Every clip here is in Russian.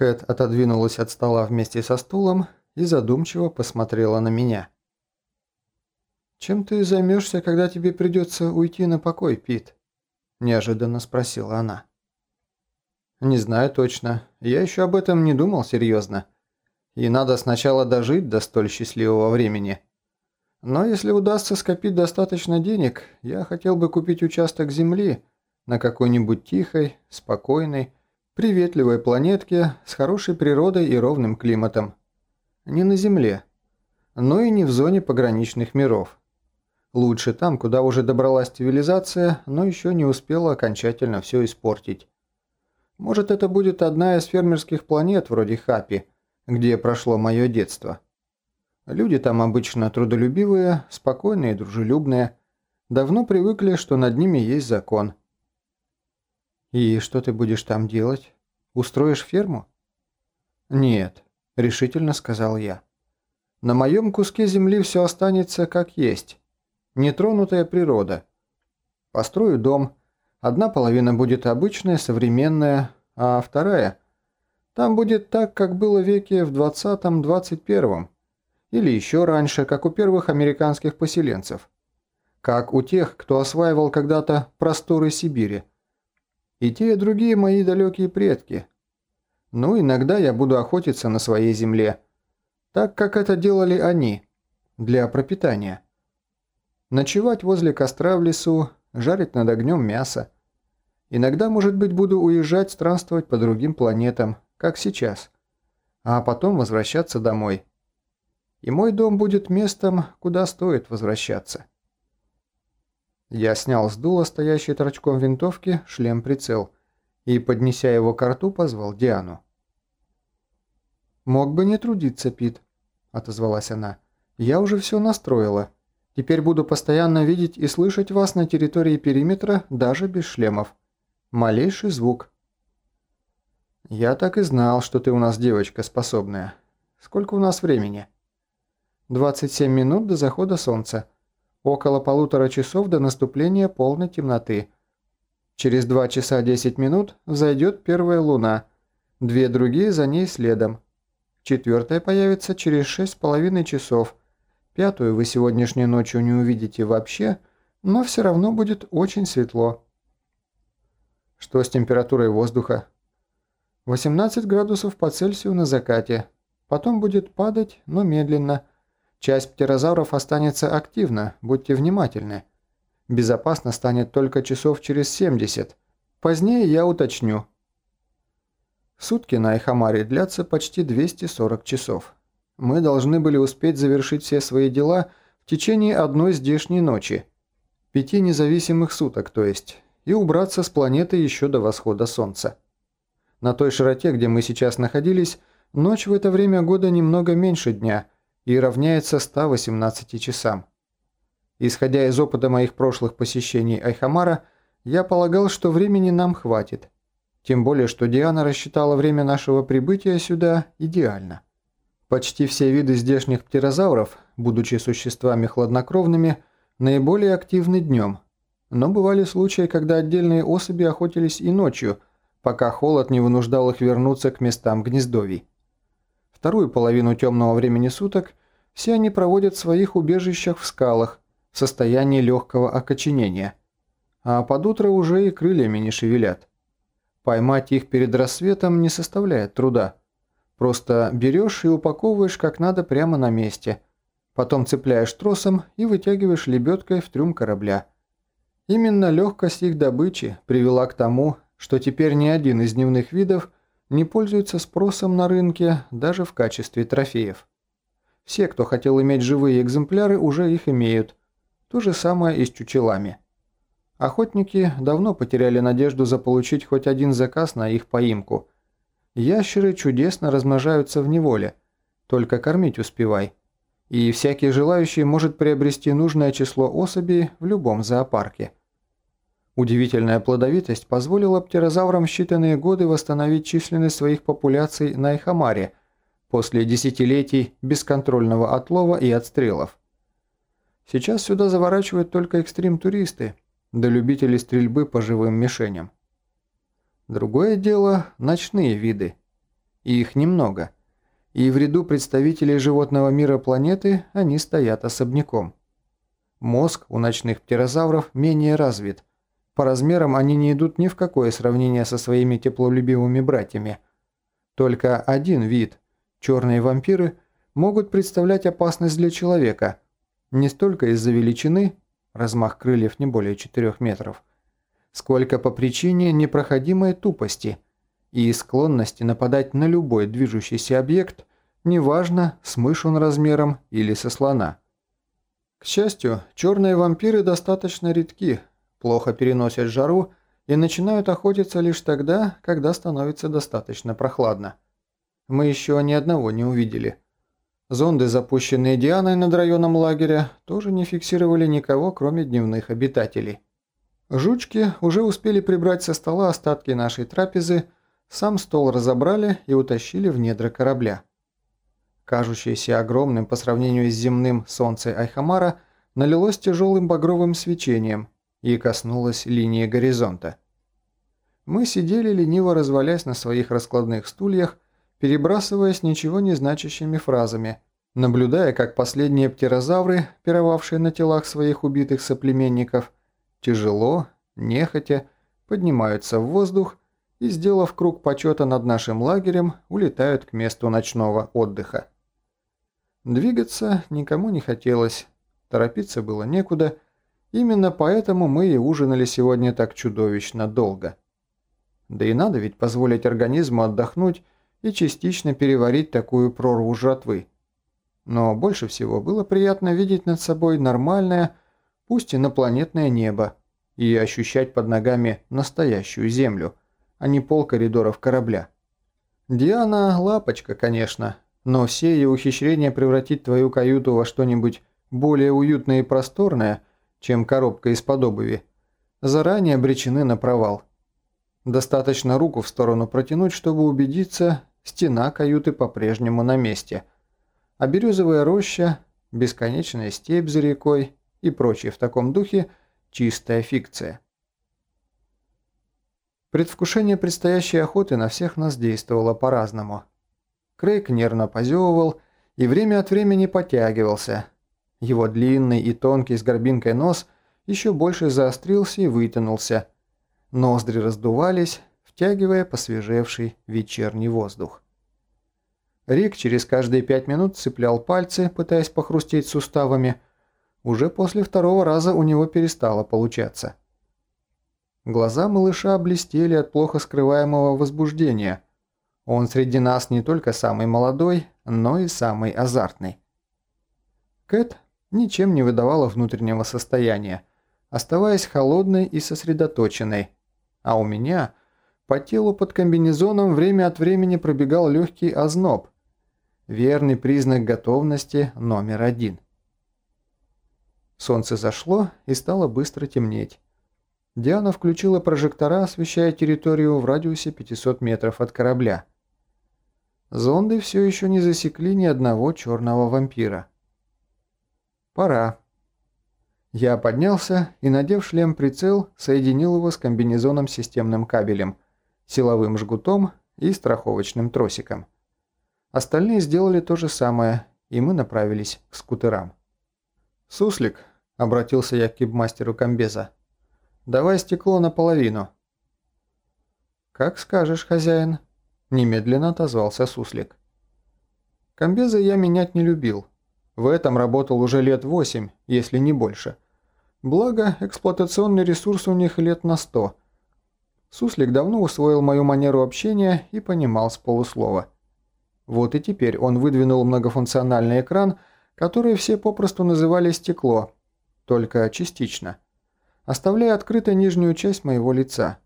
Кэт отодвинулась от стола вместе со стулом и задумчиво посмотрела на меня. «Чем ты займешься, когда тебе придется уйти на покой, Пит?» – неожиданно спросила она. «Не знаю точно. Я еще об этом не думал серьезно. И надо сначала дожить до столь счастливого времени. Но если удастся скопить достаточно денег, я хотел бы купить участок земли на какой-нибудь тихой, спокойной, приветливой планетке с хорошей природой и ровным климатом. Не на Земле, но и не в зоне пограничных миров. Лучше там, куда уже добралась цивилизация, но еще не успела окончательно все испортить. Может, это будет одна из фермерских планет вроде Хапи, где прошло мое детство. Люди там обычно трудолюбивые, спокойные и дружелюбные, давно привыкли, что над ними есть закон. «И что ты будешь там делать? Устроишь ферму?» «Нет», – решительно сказал я. «На моем куске земли все останется как есть. Нетронутая природа. Построю дом. Одна половина будет обычная, современная, а вторая – там будет так, как было веке в 20-21, или еще раньше, как у первых американских поселенцев. Как у тех, кто осваивал когда-то просторы Сибири. И те, и другие мои далекие предки. Ну, иногда я буду охотиться на своей земле, так как это делали они, для пропитания. Ночевать возле костра в лесу, жарить над огнем мясо. Иногда, может быть, буду уезжать странствовать по другим планетам, как сейчас, а потом возвращаться домой. И мой дом будет местом, куда стоит возвращаться. Я снял с дула стоящий торчком винтовки шлем-прицел и, поднеся его к рту, позвал Диану. «Мог бы не трудиться, Пит», – отозвалась она. «Я уже все настроила. Теперь буду постоянно видеть и слышать вас на территории периметра даже без шлемов. Малейший звук, «Я так и знал, что ты у нас девочка способная. Сколько у нас времени?» «27 минут до захода солнца. Около полутора часов до наступления полной темноты. Через 2 часа 10 минут взойдет первая луна, две другие за ней следом. Четвертая появится через 6,5 часов. Пятую вы сегодняшней ночью не увидите вообще, но все равно будет очень светло». «Что с температурой воздуха?» 18 градусов по Цельсию на закате. Потом будет падать, но медленно. Часть птерозавров останется активна, будьте внимательны. Безопасно станет только часов через 70. Позднее я уточню. Сутки на Эхамаре длятся почти 240 часов. Мы должны были успеть завершить все свои дела в течение одной здешней ночи. Пяти независимых суток, то есть. И убраться с планеты еще до восхода солнца. На той широте, где мы сейчас находились, ночь в это время года немного меньше дня и равняется 118 часам. Исходя из опыта моих прошлых посещений Айхамара, я полагал, что времени нам хватит. Тем более, что Диана рассчитала время нашего прибытия сюда идеально. Почти все виды здешних птерозавров, будучи существами хладнокровными, наиболее активны днем. Но бывали случаи, когда отдельные особи охотились и ночью – пока холод не вынуждал их вернуться к местам гнездовий. Вторую половину темного времени суток все они проводят в своих убежищах в скалах в состоянии легкого окоченения, а под утро уже и крыльями не шевелят. Поймать их перед рассветом не составляет труда. Просто берешь и упаковываешь как надо прямо на месте, потом цепляешь тросом и вытягиваешь лебедкой в трюм корабля. Именно легкость их добычи привела к тому, что теперь ни один из дневных видов не пользуется спросом на рынке даже в качестве трофеев. Все, кто хотел иметь живые экземпляры, уже их имеют. То же самое и с чучелами. Охотники давно потеряли надежду заполучить хоть один заказ на их поимку. Ящеры чудесно размножаются в неволе, только кормить успевай. И всякий желающий может приобрести нужное число особей в любом зоопарке. Удивительная плодовитость позволила птерозаврам считанные годы восстановить численность своих популяций на Эхамаре после десятилетий бесконтрольного отлова и отстрелов. Сейчас сюда заворачивают только экстрим-туристы, да любители стрельбы по живым мишеням. Другое дело – ночные виды. и их немного. И в ряду представителей животного мира планеты они стоят особняком. Мозг у ночных птерозавров менее развит. По размерам они не идут ни в какое сравнение со своими теплолюбивыми братьями. Только один вид – черные вампиры – могут представлять опасность для человека, не столько из-за величины, размах крыльев не более 4 метров, сколько по причине непроходимой тупости и склонности нападать на любой движущийся объект, неважно, с мышь он размером или со слона. К счастью, черные вампиры достаточно редки, плохо переносят жару и начинают охотиться лишь тогда, когда становится достаточно прохладно. Мы еще ни одного не увидели – Зонды, запущенные Дианой над районом лагеря, тоже не фиксировали никого, кроме дневных обитателей. Жучки уже успели прибрать со стола остатки нашей трапезы, сам стол разобрали и утащили в недра корабля. Кажущееся огромным по сравнению с земным солнце Айхамара налилось тяжелым багровым свечением и коснулось линии горизонта. Мы сидели, лениво развалясь на своих раскладных стульях, перебрасываясь ничего не значащими фразами, наблюдая, как последние птерозавры, пировавшие на телах своих убитых соплеменников, тяжело, нехотя, поднимаются в воздух и, сделав круг почета над нашим лагерем, улетают к месту ночного отдыха. Двигаться никому не хотелось, торопиться было некуда, именно поэтому мы и ужинали сегодня так чудовищно долго. Да и надо ведь позволить организму отдохнуть и частично переварить такую прорву жратвы. Но больше всего было приятно видеть над собой нормальное, пусть инопланетное небо, и ощущать под ногами настоящую землю, а не пол коридоров корабля. Диана – лапочка, конечно, но все ее ухищрения превратить твою каюту во что-нибудь более уютное и просторное, чем коробка из-под обуви, заранее обречены на провал. Достаточно руку в сторону протянуть, чтобы убедиться, Стена каюты по-прежнему на месте. А березовая роща, бесконечная степь за рекой и прочее в таком духе – чистая фикция. Предвкушение предстоящей охоты на всех нас действовало по-разному. Крейг нервно позевывал и время от времени потягивался. Его длинный и тонкий с горбинкой нос еще больше заострился и вытянулся. Ноздри раздувались, втягивая посвежевший вечерний воздух. Рик через каждые пять минут цеплял пальцы, пытаясь похрустеть суставами. Уже после второго раза у него перестало получаться. Глаза малыша блестели от плохо скрываемого возбуждения. Он среди нас не только самый молодой, но и самый азартный. Кэт ничем не выдавала внутреннего состояния, оставаясь холодной и сосредоточенной, а у меня по телу под комбинезоном время от времени пробегал легкий озноб. Верный признак готовности номер один. Солнце зашло и стало быстро темнеть. Диана включила прожектора, освещая территорию в радиусе 500 метров от корабля. Зонды все еще не засекли ни одного черного вампира. «Пора». Я поднялся и, надев шлем-прицел, соединил его с комбинезоном системным кабелем – силовым жгутом и страховочным тросиком. Остальные сделали то же самое, и мы направились к скутерам. «Суслик», — обратился я к кибмастеру комбеза, — «давай стекло наполовину». «Как скажешь, хозяин», — немедленно отозвался Суслик. Комбеза я менять не любил. В этом работал уже лет восемь, если не больше. Благо, эксплуатационный ресурс у них лет на сто — Суслик давно усвоил мою манеру общения и понимал с полуслова. Вот и теперь он выдвинул многофункциональный экран, который все попросту называли «стекло», только частично, оставляя открытой нижнюю часть моего лица.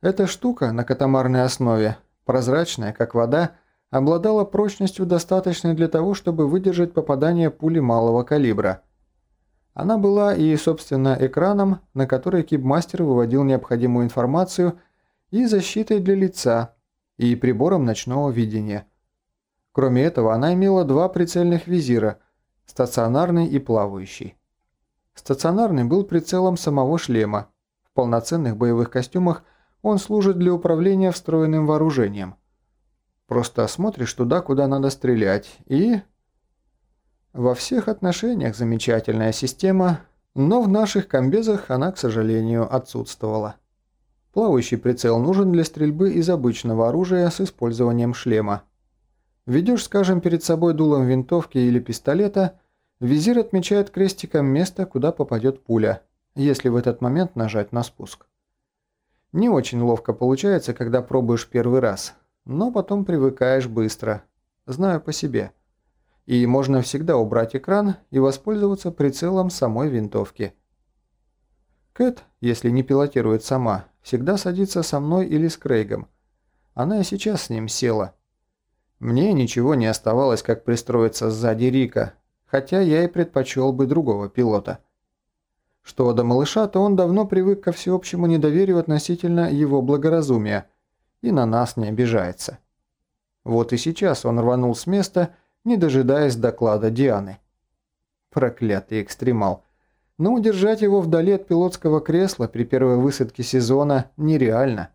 Эта штука на катамарной основе, прозрачная, как вода, обладала прочностью, достаточной для того, чтобы выдержать попадание пули малого калибра – она была и, собственно, экраном, на который кибмастер выводил необходимую информацию, и защитой для лица, и прибором ночного видения. Кроме этого, она имела два прицельных визира – стационарный и плавающий. Стационарный был прицелом самого шлема. В полноценных боевых костюмах он служит для управления встроенным вооружением. Просто смотришь туда, куда надо стрелять, и... Во всех отношениях замечательная система, но в наших комбезах она, к сожалению, отсутствовала. Плавающий прицел нужен для стрельбы из обычного оружия с использованием шлема. Ведешь, скажем, перед собой дулом винтовки или пистолета, визир отмечает крестиком место, куда попадет пуля, если в этот момент нажать на спуск. Не очень ловко получается, когда пробуешь первый раз, но потом привыкаешь быстро. Знаю по себе. И можно всегда убрать экран и воспользоваться прицелом самой винтовки. Кэт, если не пилотирует сама, всегда садится со мной или с Крейгом. Она и сейчас с ним села. Мне ничего не оставалось, как пристроиться сзади Рика, хотя я и предпочел бы другого пилота. Что до малыша, то он давно привык ко всеобщему недоверию относительно его благоразумия и на нас не обижается. Вот и сейчас он рванул с места, не дожидаясь доклада Дианы. Проклятый экстремал. Но удержать его вдали от пилотского кресла при первой высадке сезона нереально.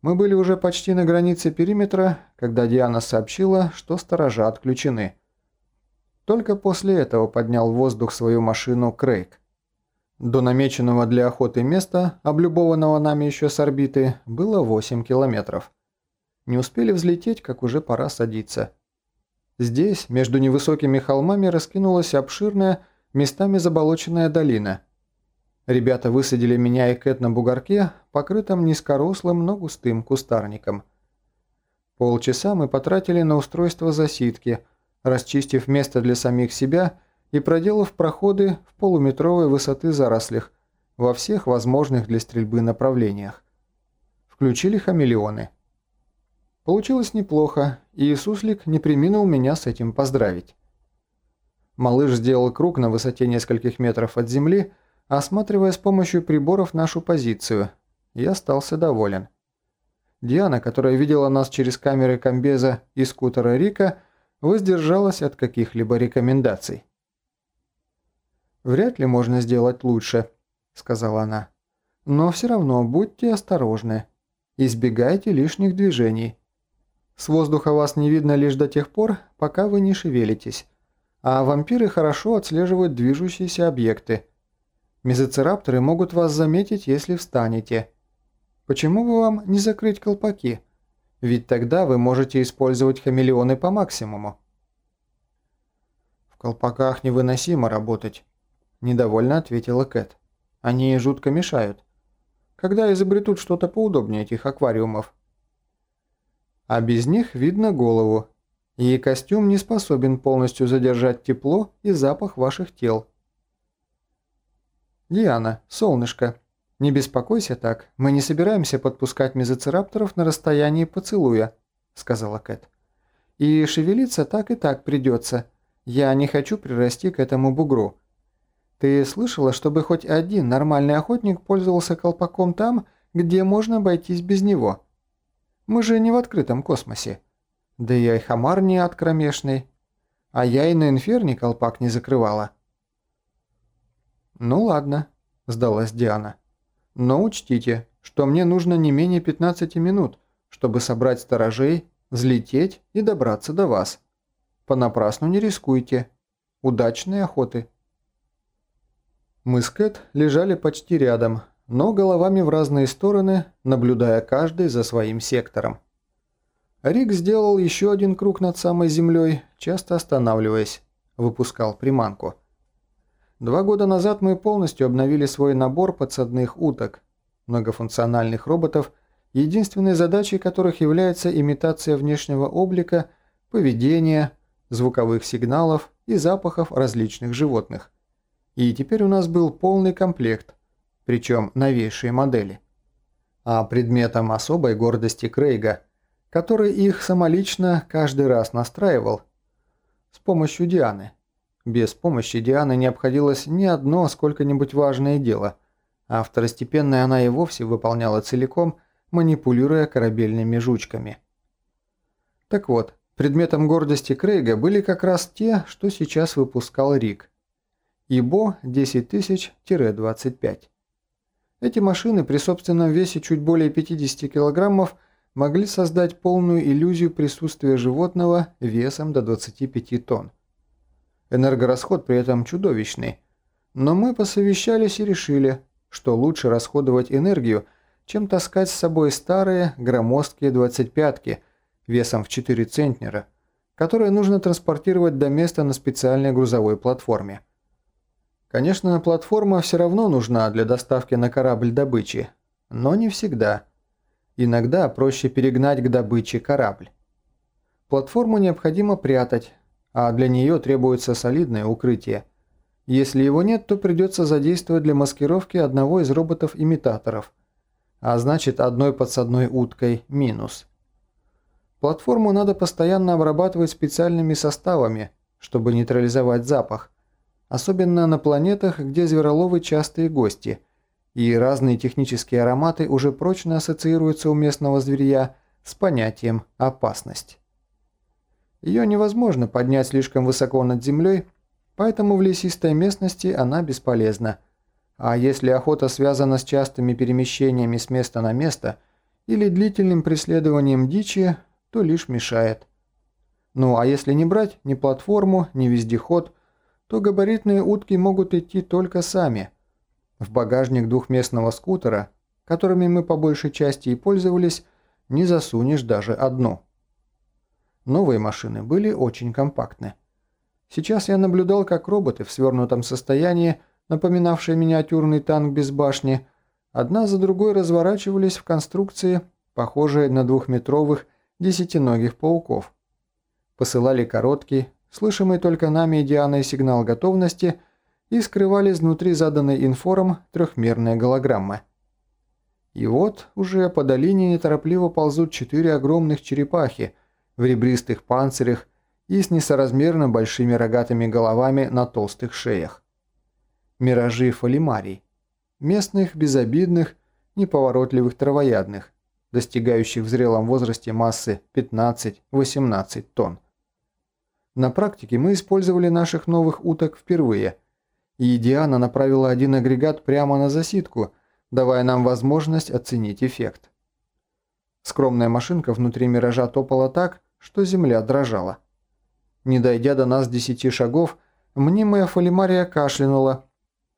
Мы были уже почти на границе периметра, когда Диана сообщила, что сторожа отключены. Только после этого поднял в воздух свою машину Крейг. До намеченного для охоты места, облюбованного нами еще с орбиты, было 8 километров. Не успели взлететь, как уже пора садиться. Здесь, между невысокими холмами, раскинулась обширная, местами заболоченная долина. Ребята высадили меня и Кэт на бугорке, покрытом низкорослым, но густым кустарником. Полчаса мы потратили на устройство засидки – расчистив место для самих себя и проделав проходы в полуметровой высоты зарослях во всех возможных для стрельбы направлениях. Включили хамелеоны. Получилось неплохо, и Иисуслик не приминул меня с этим поздравить. Малыш сделал круг на высоте нескольких метров от земли, осматривая с помощью приборов нашу позицию, и остался доволен. Диана, которая видела нас через камеры комбеза и скутера Рика, воздержалась от каких-либо рекомендаций. «Вряд ли можно сделать лучше», – сказала она. «Но все равно будьте осторожны. Избегайте лишних движений. С воздуха вас не видно лишь до тех пор, пока вы не шевелитесь. А вампиры хорошо отслеживают движущиеся объекты. Мезоцирапторы могут вас заметить, если встанете. Почему бы вам не закрыть колпаки?» Ведь тогда вы можете использовать хамелеоны по максимуму. В колпаках невыносимо работать, недовольно ответила Кэт. Они жутко мешают. Когда изобретут что-то поудобнее этих аквариумов? А без них видно голову, и костюм не способен полностью задержать тепло и запах ваших тел. Диана, солнышко, «Не беспокойся так, мы не собираемся подпускать мезоцирапторов на расстоянии поцелуя», — сказала Кэт. «И шевелиться так и так придется. Я не хочу прирасти к этому бугру. Ты слышала, чтобы хоть один нормальный охотник пользовался колпаком там, где можно обойтись без него? Мы же не в открытом космосе. Да и Айхамар не откромешный. А я и на инферне колпак не закрывала». «Ну ладно», — сдалась Диана. Но учтите, что мне нужно не менее 15 минут, чтобы собрать сторожей, взлететь и добраться до вас. Понапрасну не рискуйте. Удачной охоты. Мы с Кэт лежали почти рядом, но головами в разные стороны, наблюдая каждый за своим сектором. Рик сделал еще один круг над самой землей, часто останавливаясь, выпускал приманку – Два года назад мы полностью обновили свой набор подсадных уток, многофункциональных роботов, единственной задачей которых является имитация внешнего облика, поведения, звуковых сигналов и запахов различных животных. И теперь у нас был полный комплект, причем новейшие модели. А предметом особой гордости Крейга, который их самолично каждый раз настраивал с помощью Дианы – без помощи Дианы не обходилось ни одно сколько-нибудь важное дело, а второстепенное она и вовсе выполняла целиком, манипулируя корабельными жучками. Так вот, предметом гордости Крейга были как раз те, что сейчас выпускал Рик. ИБО 10000-25. Эти машины при собственном весе чуть более 50 килограммов могли создать полную иллюзию присутствия животного весом до 25 тонн. Энергорасход при этом чудовищный. Но мы посовещались и решили, что лучше расходовать энергию, чем таскать с собой старые громоздкие 25-ки весом в 4 центнера, которые нужно транспортировать до места на специальной грузовой платформе. Конечно, платформа все равно нужна для доставки на корабль добычи, но не всегда. Иногда проще перегнать к добыче корабль. Платформу необходимо прятать, а для нее требуется солидное укрытие. Если его нет, то придется задействовать для маскировки одного из роботов-имитаторов, а значит одной подсадной уткой минус. Платформу надо постоянно обрабатывать специальными составами, чтобы нейтрализовать запах, особенно на планетах, где звероловы частые гости, и разные технические ароматы уже прочно ассоциируются у местного зверья с понятием «опасность». Ее невозможно поднять слишком высоко над землей, поэтому в лесистой местности она бесполезна. А если охота связана с частыми перемещениями с места на место или длительным преследованием дичи, то лишь мешает. Ну а если не брать ни платформу, ни вездеход, то габаритные утки могут идти только сами. В багажник двухместного скутера, которыми мы по большей части и пользовались, не засунешь даже одну. Новые машины были очень компактны. Сейчас я наблюдал, как роботы в свернутом состоянии, напоминавшие миниатюрный танк без башни, одна за другой разворачивались в конструкции, похожие на двухметровых десятиногих пауков. Посылали короткий, слышимый только нами и Дианой сигнал готовности и скрывали изнутри заданной инфором трехмерные голограммы. И вот уже по долине неторопливо ползут четыре огромных черепахи – в ребристых панцирях и с несоразмерно большими рогатыми головами на толстых шеях. Миражи фолимарий. Местных, безобидных, неповоротливых травоядных, достигающих в зрелом возрасте массы 15-18 тонн. На практике мы использовали наших новых уток впервые, и Диана направила один агрегат прямо на засидку, давая нам возможность оценить эффект. Скромная машинка внутри миража топала так, что земля дрожала. Не дойдя до нас десяти шагов, мнимая фолимария кашлянула,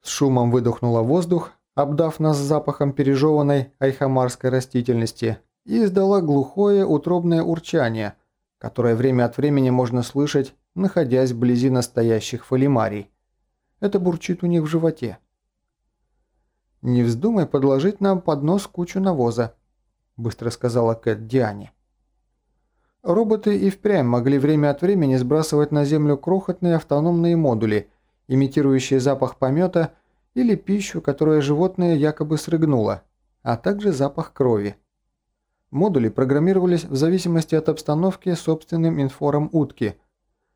с шумом выдохнула воздух, обдав нас запахом пережеванной айхамарской растительности, и издала глухое утробное урчание, которое время от времени можно слышать, находясь вблизи настоящих фолимарий. Это бурчит у них в животе. «Не вздумай подложить нам под нос кучу навоза», – быстро сказала Кэт Диане. Роботы и впрямь могли время от времени сбрасывать на Землю крохотные автономные модули, имитирующие запах помета или пищу, которую животное якобы срыгнуло, а также запах крови. Модули программировались в зависимости от обстановки собственным инфором утки.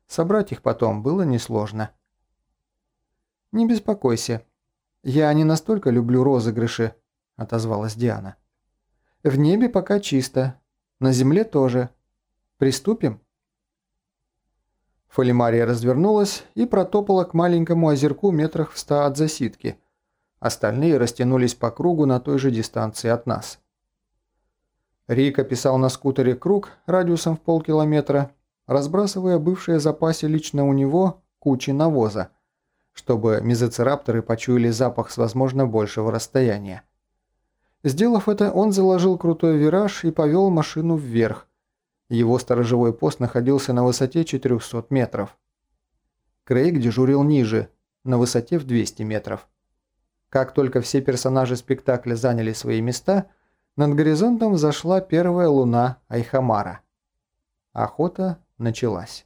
Собрать их потом было несложно. «Не беспокойся. Я не настолько люблю розыгрыши», – отозвалась Диана. «В небе пока чисто. На земле тоже». Приступим?» Фолимария развернулась и протопала к маленькому озерку метрах в ста от засидки. Остальные растянулись по кругу на той же дистанции от нас. Рик описал на скутере круг радиусом в полкилометра, разбрасывая бывшие запасе лично у него кучи навоза, чтобы мезоцирапторы почуяли запах с возможно большего расстояния. Сделав это, он заложил крутой вираж и повел машину вверх, его сторожевой пост находился на высоте 400 метров. Крейг дежурил ниже, на высоте в 200 метров. Как только все персонажи спектакля заняли свои места, над горизонтом взошла первая луна Айхамара. Охота началась.